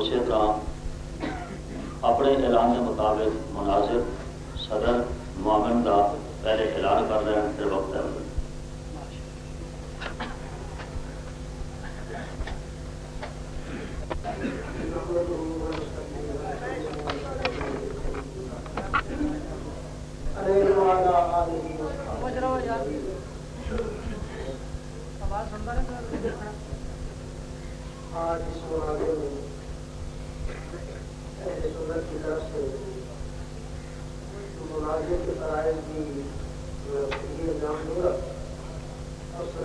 کیتا ہے اسی طرح اپنے اعلان کے مطابق مناظر صدر معامن کا پہلے اعلان کر رہے ہیں پھر وقت ہے آج اس معاملے میں اہل سنت کی طرف سے مناظر کے فرائض کی یہ نام دورا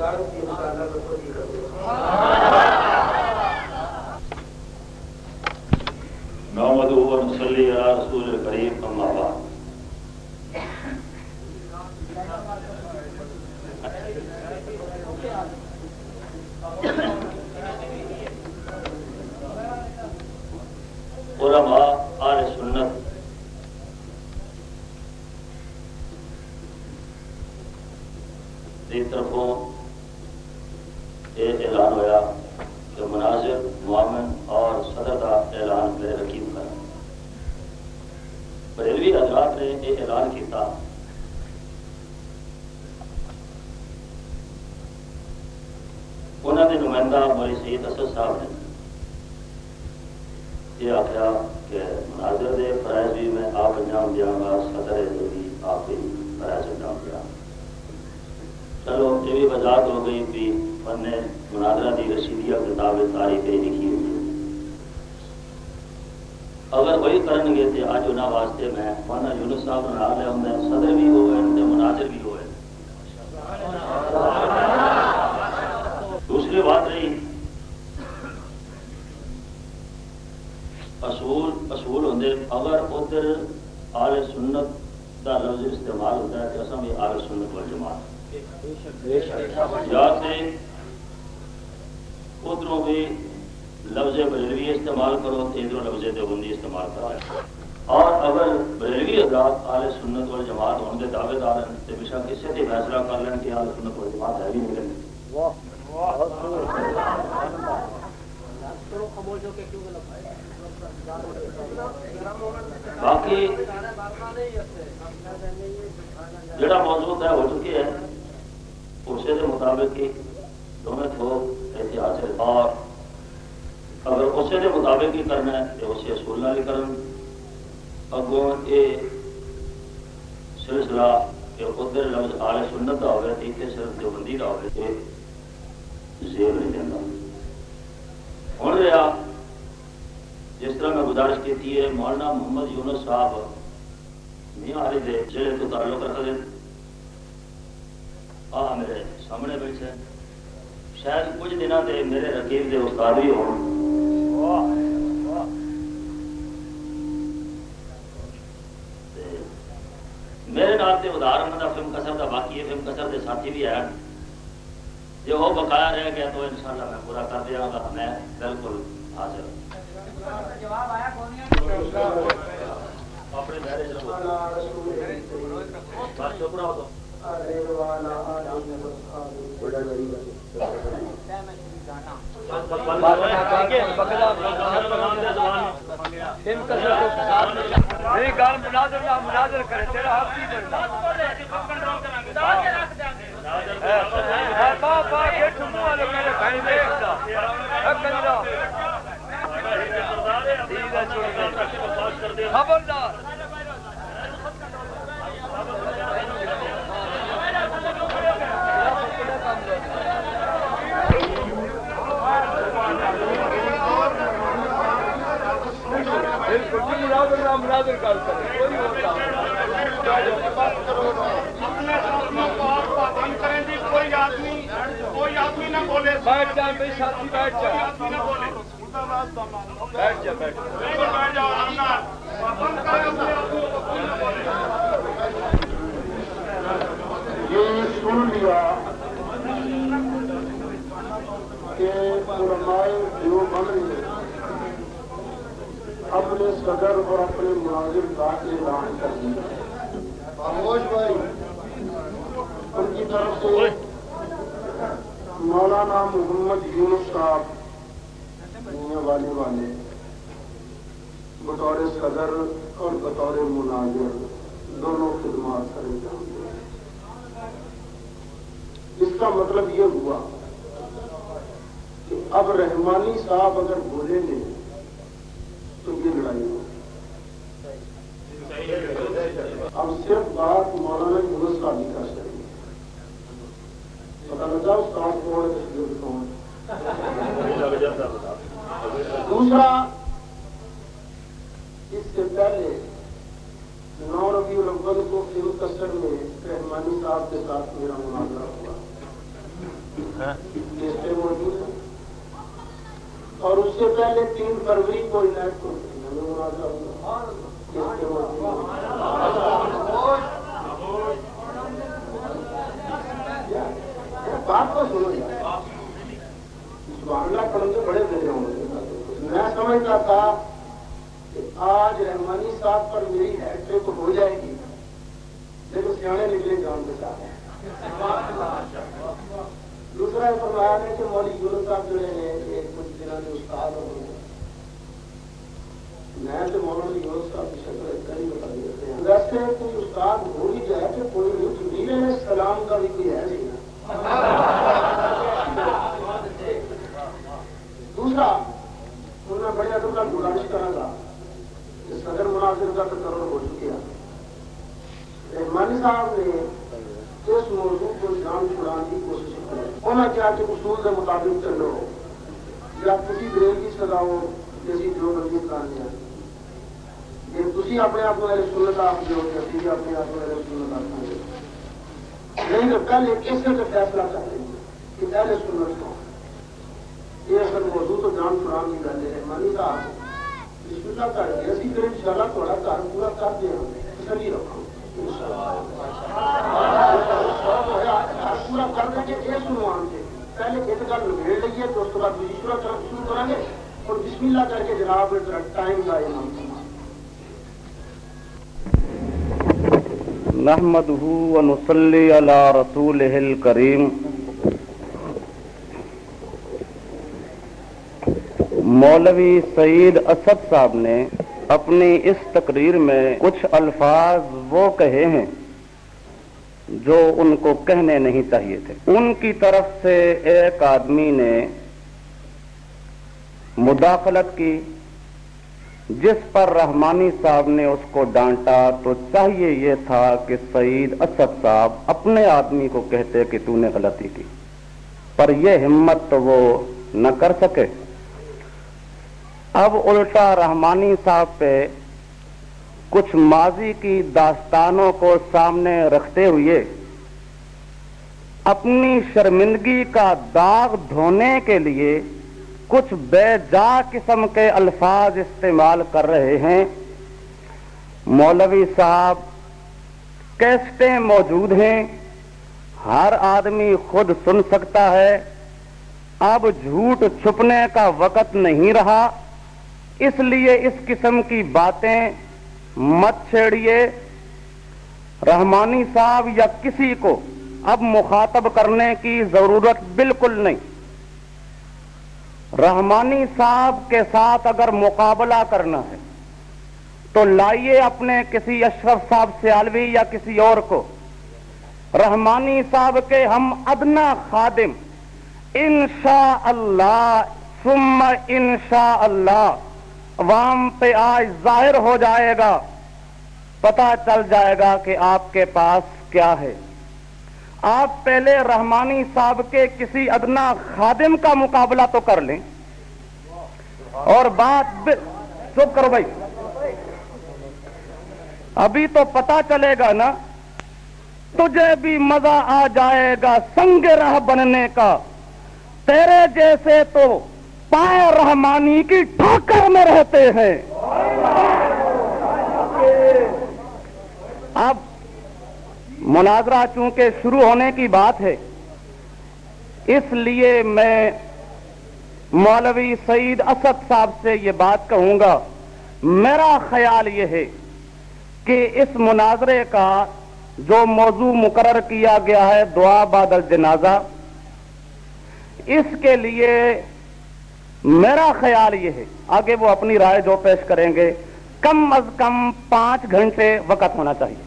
سرکار کی مطالعہ کو خود ہی کروں محمد ونصلي على رسول الكريم أما بعد علماء آل سنت کی طرفوں یہ اعلان ہوا کہ مناظر معامن اور صدر کا اعلان میرے رقیب کر بریلوی حضرات نے یہ اعلان کیا انہوں نے نمائندہ مولی سید اسد صاحب نے یہ آخیا کہ مناظر دے فرائض بھی میں آپ انجام دیا گا صدر دے بھی آپ بھی فرائض انجام دیا چلو یہ بھی وضاحت ہو گئی بھی فن نے مناظرہ دی رسیدیا کتاب تاریخ لکھی ہوئی اگر وہی کرن گے تو اج انہوں واسطے میں مولانا یونس صاحب نے نام لیا ہوں صدر بھی ہوئے مناظر بھی ہوئے دوسری بات رہی اصول اصول ہوں اگر ادھر آل سنت کا لفظ استعمال ہوتا ہے تو اصل بھی آل سنت وال جماعت یا سے ادھروں بھی لفظ بریلوی استعمال کرو تو ادھر لفظ دیوبندی استعمال کرو۔ اور اگر بریلوی حضرات آل سنت وال جماعت ہونے کے دعوے دار ہیں تو بے شک اسے بھی فیصلہ کر لیں کہ آل سنت وال جماعت ہے بھی نہیں۔ باقی جڑا موضوع طے ہو چکی ہے اسی کے مطابق ہی دونوں تھوک احتیاط ہے۔ اور اگر اسی کے مطابق ہی کرنا ہے تو اسی اصول نال ہی کرن۔ اگوں یہ سلسلہ کہ ادھر لفظ آل سنت کا ہوگا تو اتنے صرف دیوبندی کا ہوگا یہ زیر نہیں دینا۔ ہوں رہا۔ جس طرح میں گزارش کی ہے مولانا محمد یونس صاحب میاں علی دے ضلع تو تعلق رکھتے ہیں آ، میرے سامنے بیٹھے۔ شاید کچھ دنوں سے میرے رقیب کے استاد بھی ہو میرے نام سے ادارن کا مطلب فلم کسر کا باقی ہے فلم کسر کے ساتھی بھی ہیں۔ جو وہ بقایا رہ گیا تو انشاءاللہ میں پورا کر دیا گا میں بالکل حاضر اپنے دائرے بس شکر ہو تو مناظر کرے تیرا حق نہیں خبردار بیٹھ جائیں بھائی ساتھی بیٹھ جائیں بیٹھ جائیں بیٹھ جائیں یہ سن لیا کہ علماء جو بن گئے اپنے صدر اور اپنے مناظر کا اعلان کر دیا خاموش بھائی ان کی طرف سے مولانا محمد یونس صاحب میاں والے والے صدر اور بطور مناظر دونوں خدمات کرے جائیں گے اس کا مطلب یہ ہوا کہ اب رحمانی صاحب اگر بولیں گے تو یہ لڑائی ہو اب صرف بات مولانا یونس صاحب ہی کر سکیں گے پتا لگا استاد کون ہے تشکیل کون دوسرا اس سے پہلے نو ربیع الاول کو فلم کسر میں رحمانی صاحب کے ساتھ میرا مناظرہ ہوا جس پہ موجود ہے اور اس سے پہلے تین فروری کو عنایت کو میں مناظرہ ہوا جس پہ موجود ہے بات کو سنو یار معاملہ پڑھنے بڑے دے ہوں میں سمجھتا تھا کہ آج رحمانی صاحب پر میری ہیٹرک ہو جائے گی لیکن سیانے نکلے جان کے ساتھ دوسرا یہ فرمایا ہے کہ مولوی یونس صاحب جو ہے یہ کچھ دنوں کے استاد ہوں میں تو مولانا یونس صاحب کی شکل اتنا ہی بتا دیتے ہیں ویسے کوئی استاد ہو ہی جائے کہ کوئی نہیں جبریل علیہ السلام کا بھی کوئی ہے نہیں دوسرا ان میں بڑے ادب کا گزارش کروں گا کہ صدر مناظر کا تو کروڑ ہو چکے ہیں رحمانی صاحب نے اس موضوع کو جان چھڑانے کی کوشش کی انہوں نے کیا کہ اصول کے مطابق چلو یا کسی گریل کی سزا ہو جیسی جو بندی کرانی ہے یہ تھی اپنے آپ کو سنت آپ جو کہ اپنے آپ کو سنت آپ نہیں تو کل ایک اس سے فیصلہ کر لیں گے کہ پہلے سنت کو یہ اصل موضوع تو جان چھڑان کی گل ہے مانی صاحب بسم اللہ کر کے اسی پھر انشاءاللہ تھوڑا گھر پورا کر دیا تسلی رکھو پورا کر دیں گے یہ سنوان سے پہلے ایک گل نبیڑ لیے تو اس کے بعد دوسری شروع شروع کریں گے اور بسم اللہ کر کے جناب ٹائم کا انعام نحمده ونصلي على رسوله الكريم مولوی سعید اسد صاحب نے اپنی اس تقریر میں کچھ الفاظ وہ کہے ہیں۔ جو ان کو کہنے نہیں چاہیے تھے۔ ان کی طرف سے ایک آدمی نے مداخلت کی، جس پر رحمانی صاحب نے اس کو ڈانٹا۔ تو چاہیے یہ تھا کہ سعید اسد صاحب اپنے آدمی کو کہتے کہ تو نے غلطی کی۔ پر یہ ہمت تو وہ نہ کر سکے۔ اب الٹا رحمانی صاحب پہ کچھ ماضی کی داستانوں کو سامنے رکھتے ہوئے اپنی شرمندگی کا داغ دھونے کے لیے کچھ بے جا قسم کے الفاظ استعمال کر رہے ہیں۔ مولوی صاحب کیسٹیں موجود ہیں۔ ہر آدمی خود سن سکتا ہے۔ اب جھوٹ چھپنے کا وقت نہیں رہا۔ اس لیے اس قسم کی باتیں مت چھیڑیے رحمانی صاحب یا کسی کو اب مخاطب کرنے کی ضرورت بالکل نہیں۔ رحمانی صاحب کے ساتھ اگر مقابلہ کرنا ہے تو لائیے اپنے کسی اشرف صاحب سیالوی یا کسی اور کو۔ رحمانی صاحب کے ہم ادنا خادم۔ انشاء اللہ ثم انشاء اللہ عوام پہ آج ظاہر ہو جائے گا پتا چل جائے گا کہ آپ کے پاس کیا ہے۔ آپ پہلے رحمانی صاحب کے کسی ادنا خادم کا مقابلہ تو کر لیں۔ اور بات چپ کرو بھائی۔ ابھی تو پتا چلے گا نا، تجھے بھی مزہ آ جائے گا سنگ راہ بننے کا۔ تیرے جیسے تو پائے رحمانی کی ٹھوکر میں رہتے ہیں۔ اب مناظرہ چونکہ شروع ہونے کی بات ہے، اس لیے میں مولوی سعید اسد صاحب سے یہ بات کہوں گا۔ میرا خیال یہ ہے کہ اس مناظرے کا جو موضوع مقرر کیا گیا ہے، دعا بادل جنازہ اس کے لیے میرا خیال یہ ہے، آگے وہ اپنی رائے جو پیش کریں گے، کم از کم پانچ گھنٹے وقت ہونا چاہیے۔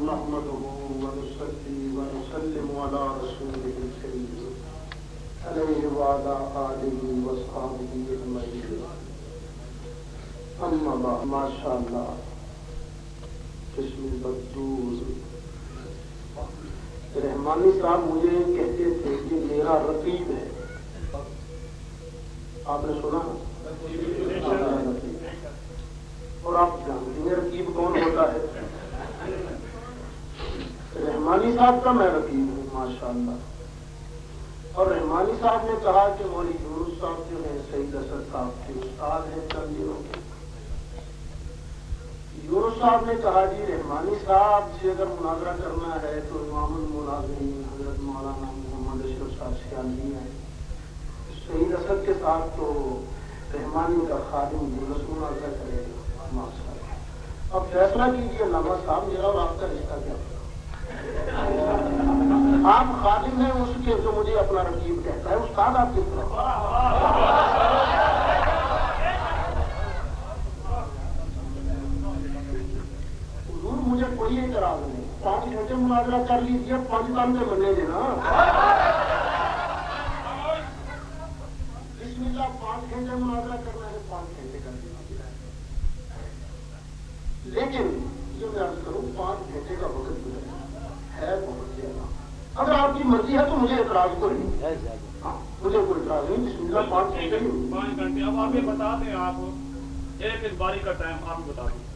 نحمده ونصلي رحمانی صاحب مجھے کہتے تھے کہ میرا رقیب ہے۔ آپ نے سنا؟ اور آپ جانتے ہیں رقیب کون ہوتا ہے؟ رحمانی صاحب کا میں رقیب ہوں ماشاء اللہ اور رحمانی صاحب نے کہا کہ مولی یونس صاحب جو ہیں سعید اسد صاحب کے استاد ہیں، چند دنوں کے۔ یونس صاحب نے کہا جی رحمانی صاحب سے اگر مناظرہ کرنا ہے تو امام المناظرین، حضرت مولانا محمد اشرف صاحب سے آنی ہے سعید اسد کے ساتھ تو رحمانی کا خادم یونس مناظرہ کرے گا ماشاء اللہ اب فیصلہ کیجیے، علامہ صاحب، میرا اور آپ کا رشتہ کیا؟ آپ خادم ہیں اس کے جو مجھے اپنا رقیب کہتا ہے، استاد آپ کس طرح مجھے کوئی اعتراض نہیں۔ پانچ گھنٹے مناظرہ کر لیجیے پانچ کام سے بنے دینا بسم اللہ پانچ گھنٹے مناظرہ کرنا ہے پانچ گھنٹے کر دینا لیکن یہ میں عرض کروں پانچ گھنٹے کا وقت ہے بہت زیادہ۔ اگر آپ کی مرضی ہے تو مجھے اعتراض کوئی نہیں۔ ہاں مجھے کوئی اعتراض نہیں۔ بسم اللہ پانچ گھنٹے۔ پانچ گھنٹے۔ اب آپ یہ بتا دیں آپ ایک اس باری کا ٹائم آپ بتا دیں۔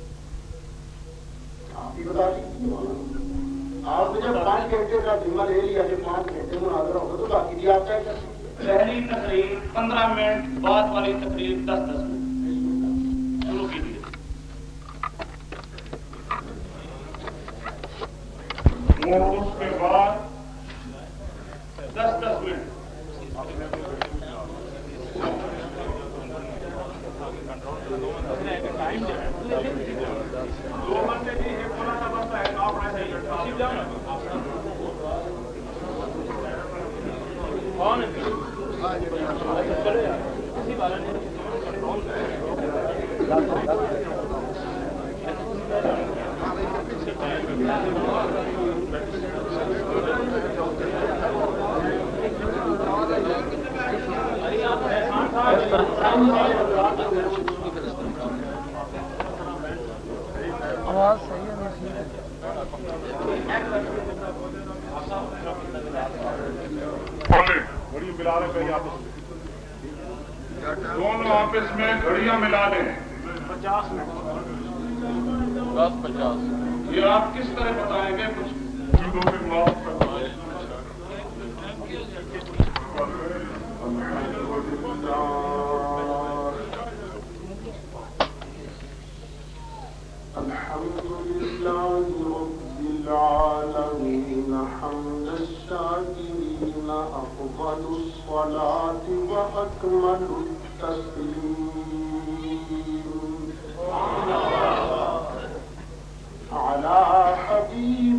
آپ ہی بتا دیجیے۔ آپ نے جب پانچ گھنٹے کا ذمہ لے لیا کہ پانچ گھنٹے مناظرہ ہوگا تو باقی بھی آپ طے کر پہلی تقریر پندرہ منٹ بعد والی تقریر دس دس منٹ۔ شروع کیجیے کے بعد دس دس منٹ دو گھنٹے کی ایک بڑا سا بنتا ہے آپ ایسے ہی جاؤ گھڑی ملا لیں پہلے دونوں آپس میں گھڑیاں ملا لیں پچاس منٹ دس پچاس یہ آپ کس طرح بتائیں گے کچھ چیزوں پہ معاف کرنا العالمين حمد الشاكرين أفضل الصلاة وأكمل التسليم. على حبيب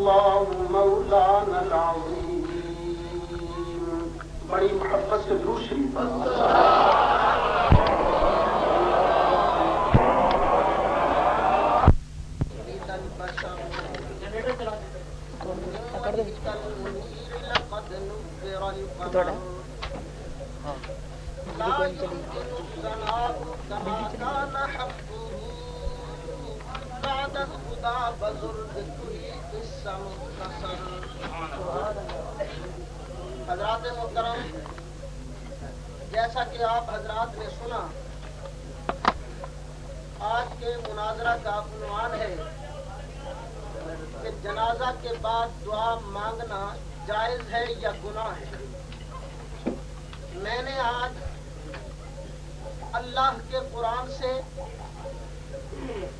صدق الله مولانا العظيم. بڑی محبت سے دوسری حضرات محترم، جیسا کہ آپ حضرات نے سنا، آج کے مناظرہ کا عنوان ہے کہ جنازہ کے بعد دعا مانگنا جائز ہے یا گناہ ہے۔ میں نے آج اللہ کے قرآن سے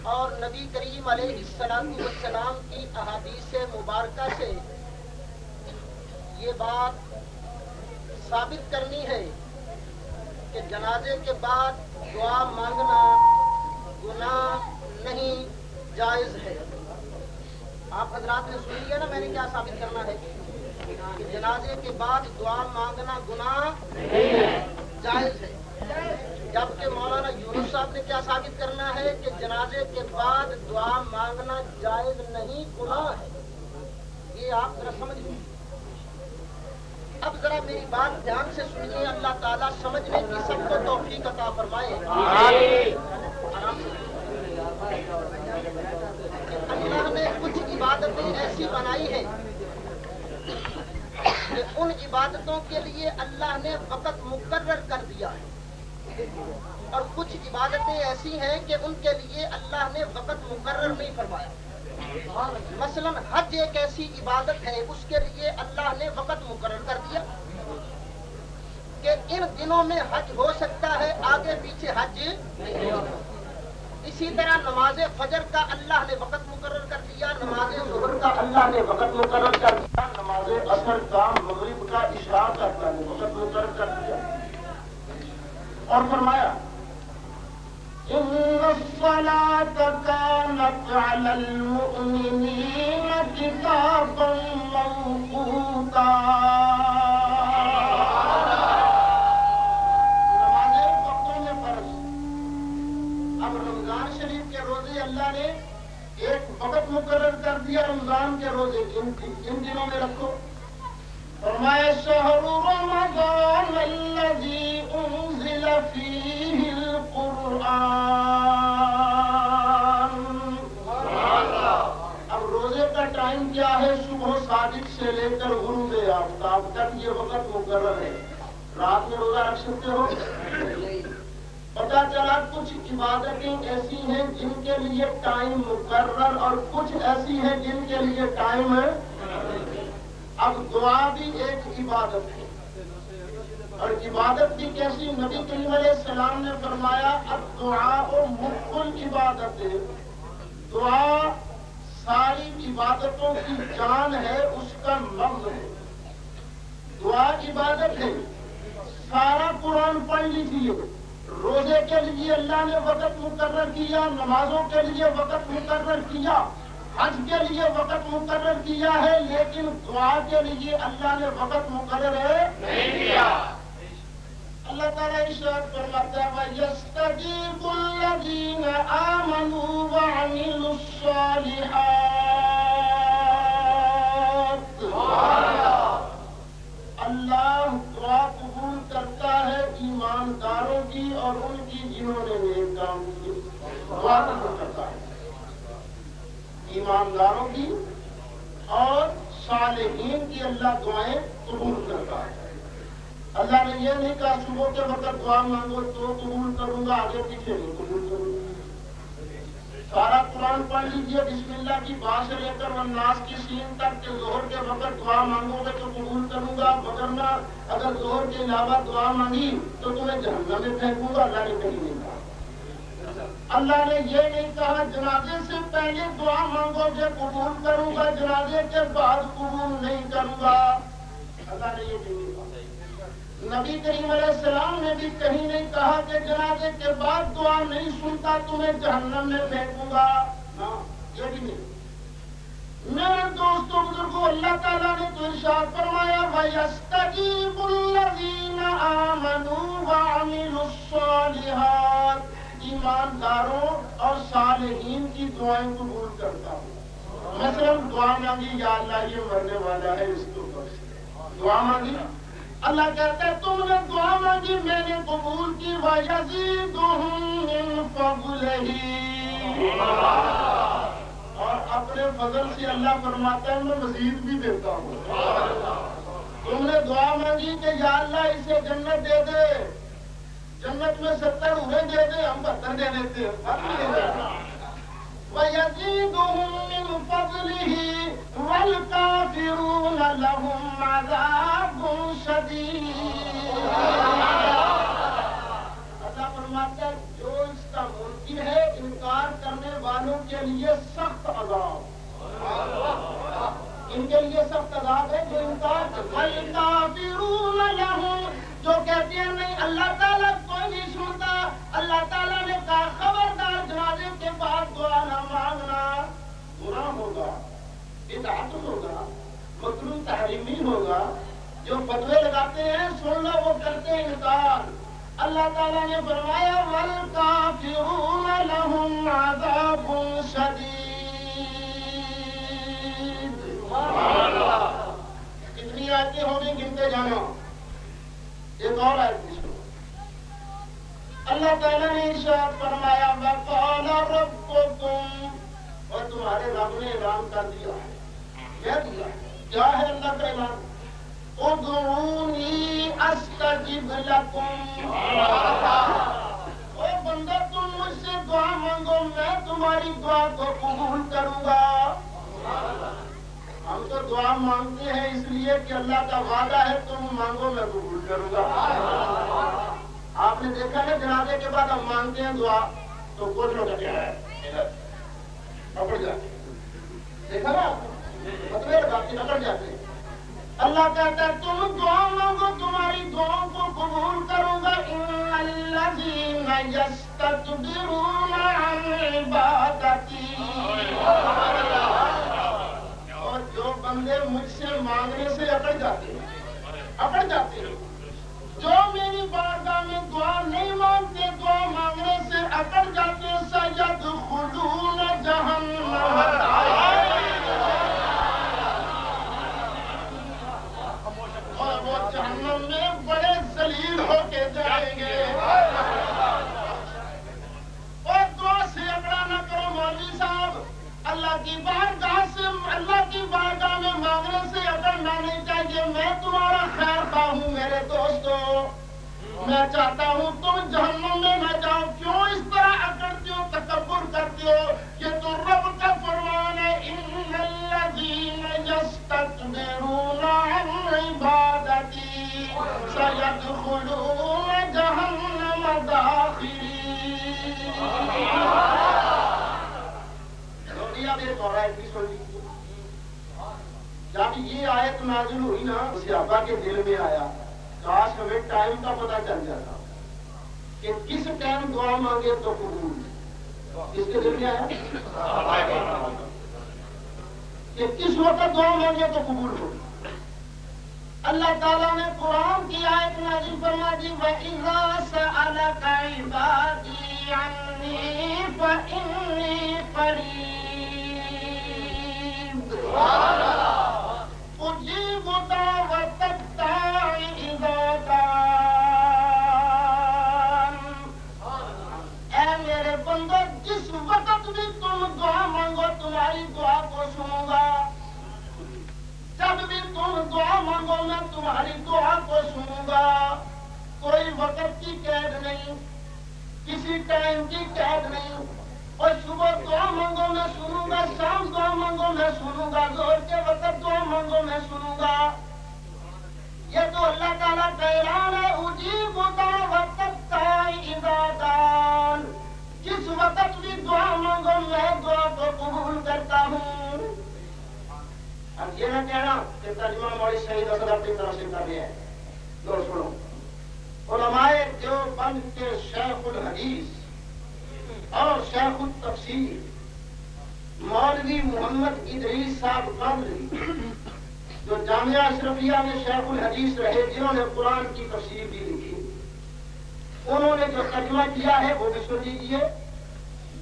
اور نبی کریم علیہ السلام والسلام کی احادیث مبارکہ سے یہ بات ثابت کرنی ہے کہ جنازے کے بعد دعا مانگنا گناہ نہیں، جائز ہے۔ آپ حضرات نے سن لیا نا میں نے کیا ثابت کرنا ہے؟ کہ جنازے کے بعد دعا مانگنا گناہ جائز ہے۔ جبکہ مولانا یونس صاحب نے کیا ثابت کرنا ہے کہ جنازے کے بعد دعا مانگنا جائز نہیں، گناہ ہے؟ یہ آپ ذرا سمجھ لیں اب ذرا میری بات دھیان سے سنیے، اللہ تعالیٰ سمجھنے کی سب کو توفیق عطا فرمائے۔ اللہ نے کچھ عبادتیں ایسی بنائی ہیں کہ ان عبادتوں کے لیے اللہ نے وقت مقرر کر دیا ہے۔ اور کچھ عبادتیں ایسی ہیں کہ ان کے لیے اللہ نے وقت مقرر نہیں فرمایا۔ مثلا حج ایک ایسی عبادت ہے، اس کے لیے اللہ نے وقت مقرر کر دیا کہ ان دنوں میں حج ہو سکتا ہے، آگے پیچھے حج نہیں۔ اسی طرح نماز فجر کا اللہ نے وقت مقرر کر دیا، نماز ظہر کا اللہ نے وقت مقرر کر دیا، نماز اثر کا مغرب کا اشاع کا اللہ نے وقت مقرر کر دیا۔ اور فرمایا، إن الصلاة كانت على المؤمنين كتابا موقوتا. وقتوں اب رمضان شریف کے روزے اللہ نے ایک وقت مقرر کر دیا رمضان کے روزے، ان ان دنوں میں رکھو۔ صادق سے لے کر غروب آفتاب تک یہ وقت مقرر ہے۔ رات میں روزہ رکھ سکتے ہو؟ پتا چلا کچھ عبادتیں ایسی ہیں جن کے لیے ٹائم مقرر اور کچھ ایسی ہیں جن کے لیے ٹائم اب دعا بھی ایک عبادت ہے۔ اور عبادت بھی کیسی؟ نبی کریم علیہ السلام نے فرمایا، اب دعا و مکل عبادت ہے۔ دعا ساری عبادتوں کی جان ہے، اس کا لفظ ہے۔ دعا عبادت ہے۔ سارا قرآن پڑھ لیجیے روزے کے لیے اللہ نے وقت مقرر کیا، نمازوں کے لیے وقت مقرر کیا، حج کے لیے وقت مقرر کیا ہے، لیکن دعا کے لیے اللہ نے وقت مقرر ہے نہیں کیا۔ اللہ تعالیٰ اشارت فرماتا ہے وَيَسْتَجِيبُ الَّذِينَ آمَنُوا وَعَمِلُوا الصَّالِحَاتِ اللہ دعا قبول کرتا ہے ایمانداروں کی اور ان کی جنہوں نے نیک کام کیے دعا قبول کرتا ہے۔ ایمانداروں کی اور صالحین کی اللہ دعائیں قبول کرتا ہے۔ اللہ نے یہ نہیں کہا، صبح کے وقت دعا مانگو تو قبول کروں گا، آگے پیچھے نہیں قبول کروں گا۔ سارا قرآن پڑھ لیجیے، بسم اللہ کی بات سے لے کر والناس کی سین تک کہ ظہر کے وقت دعا مانگو گے تو قبول کروں گا مگرنہ اگر ظہر کے علاوہ دعا مانگی تو تمہیں جہنم میں پھینکوں گا، اللہ نے کہیں نہیں کہا۔ اللہ نے یہ نہیں کہا، جنازے سے پہلے دعا مانگو گے، قبول کروں گا، جنازے کے بعد قبول نہیں کروں گا۔ اللہ نے یہ نہیں کہا۔ نبی کریم علیہ السلام نے بھی کہیں نہیں کہا کہ جنازے کے بعد دعا نہیں سنتا، تمہیں جہنم میں پھینکوں گا۔ ہاں، یہ بھی نہیں۔ میرے دوستوں بزرگوں اللہ تعالیٰ نے تو ارشاد فرمایا، وَيَسْتَجِيبُ الَّذِينَ آمَنُوا وَعَمِلُوا الصَّالِحَاتِ۔ ایمانداروں اور صالحین کی دعائیں قبول کرتا ہوں۔ مثلا دعا مانگی، یا اللہ یہ مرنے والا ہے اس کو بخش دعا مانگی؟ اللہ کہتا ہے، تم نے دعا مانگی، میں نے قبول کی اور اپنے فضل سے اللہ فرماتا ہے، میں مزید بھی دیتا ہوں۔ تم نے دعا مانگی کہ یا اللہ اسے جنت دے دے۔ جنت میں ستر ہوئے دے دے، ہم بہتر دے دیتے ہیں فرق نہیں دیتا وَيَزِيدُهُم اللہ فرماتا ہے، جو اس کا ممکن ہے انکار کرنے والوں کے لیے سخت عذاب. ان کے لیے سخت عذاب ہے جو انکار وَالْكَافِرُونَ لَهُمْ، جو کہتے ہیں، نہیں، اللہ تعالیٰ کوئی نہیں سنتا. اللہ تعالیٰ نے کہا بدعت ہوگا مطلوب تحریمی ہوگا، جو فتوے لگاتے ہیں، سن لو، وہ کرتے ہیں انکار۔ اللہ تعالیٰ نے فرمایا، وَالْكَافِرُونَ لَهُمْ عَذَابٌ شَدِيدٌ۔ کتنی آیتیں ہوگی، گنتے جانا ایک اور آیت اللہ تعالیٰ نے ارشاد فرمایا، وَقَالَ رَبُّكُمْ۔ اور تمہارے رب نے اعلان کر دیا ہے۔ کیا دیا کیا ہے اللہ کا اعلان ادعونی استجب لکم۔ او بندہ تم مجھ سے دعا مانگو میں تمہاری دعا کو قبول کروں گا۔ ہم تو دعا مانگتے ہیں اس لیے کہ اللہ کا وعدہ ہے تم مانگو میں قبول کروں گا۔ آپ نے دیکھا ہے جنازے کے بعد ہم مانگتے ہیں دعا تو لوگ کیا ہے اکڑ جاتے دیکھا نا مطلب لگاتے اکڑ جاتے۔ ہیں اللہ کہتا ہے، تم دعا مانگو، تمہاری دعاؤں کو قبول کروں گا۔ ان الذین یستکبرون عن عبادتی اور جو بندے مجھ سے مانگنے سے اکڑ جاتے ہیں، اکڑ جاتے ہیں۔ جو میری بارگاہ میں دعا نہیں مانگتے، دعا مانگنے سے اکڑ جاتے سید خلون جہنم ایک اور آیت سن لیجیے جب یہ آیت نازل ہوئی نا، صحابہ کے دل میں آیا۔ کاش ہمیں ٹائم کا پتہ چل جاتا کہ کس ٹائم دعا مانگے تو قبول۔ کس کے دل میں آیا؟ کہ کس وقت دعا مانگے تو قبول ہو۔ اللہ تعالیٰ نے قرآن کی آیت نازل فرما دی وَإِذَا سَأَلَكَ عِبَادِي عَنِّي فَإِنِّي قَرِيبٌ کوئی وقت کی قید نہیں کسی ٹائم کی قید نہیں اور صبح دعا مانگو میں سنوں گا شام دعا مانگو میں سنوں گا زور کے وقت دعا مانگو میں سنوں گا یہ تو اللہ تعالیٰ کا اعلان ہے اجیب دعوت اذا دان جس وقت بھی دعا مانگو میں دعا کو قبول کرتا ہوں اب یہ نہ کہنا کہ ترجمہ موڑی شہید اثر اپنی طرف سے کر رہے ہیں تو سنو علماء جو بند کے شیخ الحدیث اور شیخ التفسیر مولوی محمد ادریس صاحب قبل جو جامعہ اشرفیہ میں شیخ الحدیث رہے، جنہوں نے قرآن کی تفسیر بھی لکھی۔ انہوں نے جو ترجمہ کیا ہے، وہ بھی سن لیجیے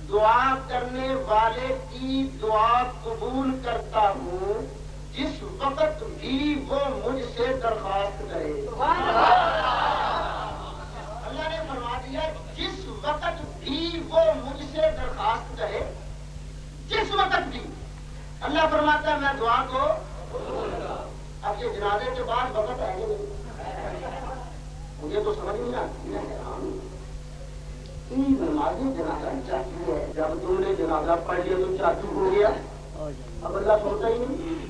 دعا کرنے والے کی دعا قبول کرتا ہوں، جس وقت بھی وہ مجھ سے درخواست کرے۔ اللہ فرماتا ہے، میں دعا کو اب یہ جنازے کے بعد وقت آئے مجھے تو سمجھ نہیں آتی میں حیران نمازی جنازہ چاہتی ہے جب تم نے جنازہ پڑھ لیا تو چاچو ہو گیا؟ اب اللہ سوچتا ہی نہیں۔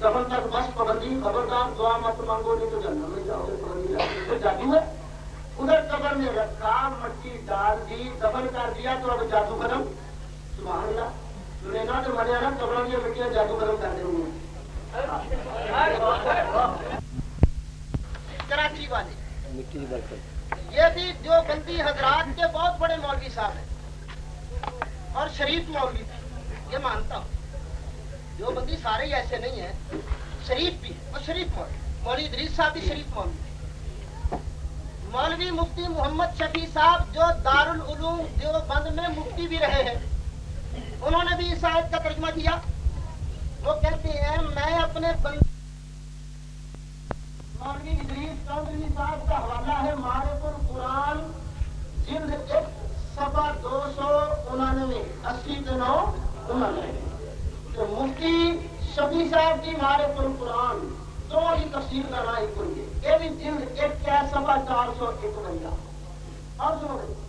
جب تک بس پابندی خبردار دعا مت مانگو، نہیں تو جنم میں جاؤ گے پابندی تو جادو ہے۔ ادھر قبر میں رکھا، مٹی ڈال دی دفن کر دیا تو اب جادو ختم۔ سبحان اللہ۔ کراچی والے۔ یہ بھی جو بندی حضرات کے بہت بڑے مولوی صاحب ہیں اور شریف مولوی بھی یہ مانتا ہوں۔ جو بندی سارے ہی ایسے نہیں ہیں شریف بھی اور شریف مولوی۔ مولوی ادریس صاحب بھی شریف مولوی مولوی مفتی محمد شفیع صاحب جو دارالعلوم جو بند میں مفتی بھی رہے ہیں انہوں نے بھی اس آیت کا ترجمہ کیا۔ وہ کہتے ہیں، میں اپنے بند مولوی ادریس چودھری صاحب کا حوالہ ہے مارف القرآن، جلد ایک سفا دو سو انانوے، اسی کے نو انانوے۔ تو مفتی شفیع صاحب کی مارف القرآن، دو ہی تفصیل کا رائے کریے۔ یہ بھی جلد ایک کیا سفا چار سو ایک بنیا اور سنو۔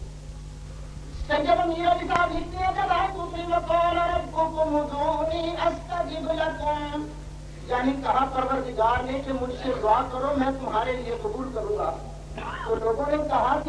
گے سجب میرا بھی صاحب لکھتے ہیں کہ رائے دوسری وقال ربکم ادعونی استجب لکم۔ یعنی کہا پروردگار نے کہ مجھ سے دعا کرو، میں تمہارے لیے قبول کروں گا۔ تو لوگوں نے کہا کہ